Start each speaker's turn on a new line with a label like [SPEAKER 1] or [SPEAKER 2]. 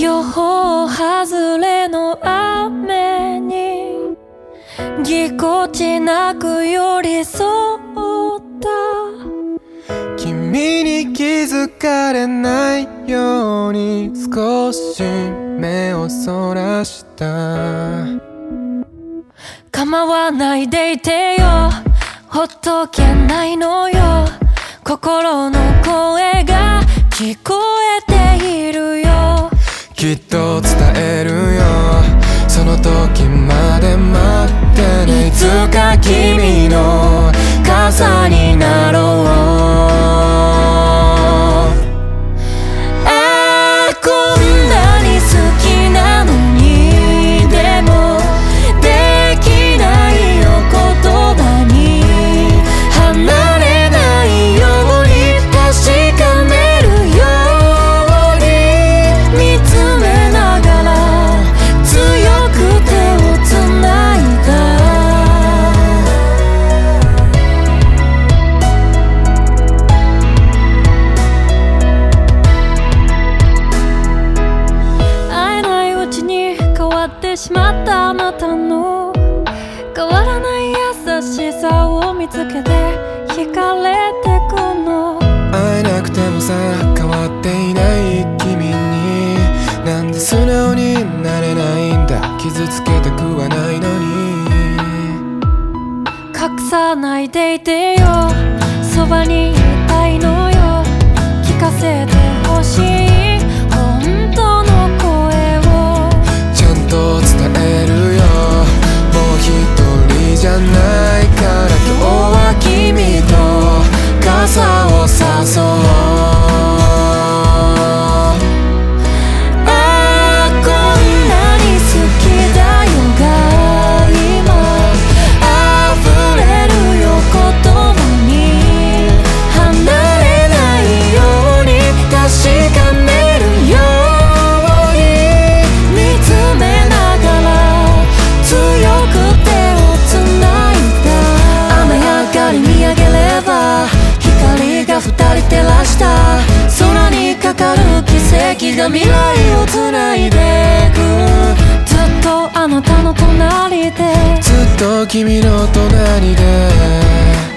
[SPEAKER 1] 予報外れの雨にぎこちなく寄り添った。
[SPEAKER 2] 君に気づかれないように少し目をそらした。
[SPEAKER 1] 構わないでいてよ。ほっとけないのよ。心の声が聞こえ
[SPEAKER 2] きっと伝えるよ。その時まで待ってね。いつか
[SPEAKER 1] 変わってしまったあなたの変わらない優しさを見つけて惹かれてくの。
[SPEAKER 2] 会えなくてもさ変わっていない君に。なんで素直になれないんだ。傷つけたくはないのに。
[SPEAKER 1] 隠さないでいてよ。そばにいた奇跡が未来をつないでく。ずっとあなたの隣で。
[SPEAKER 2] ずっと君の隣で。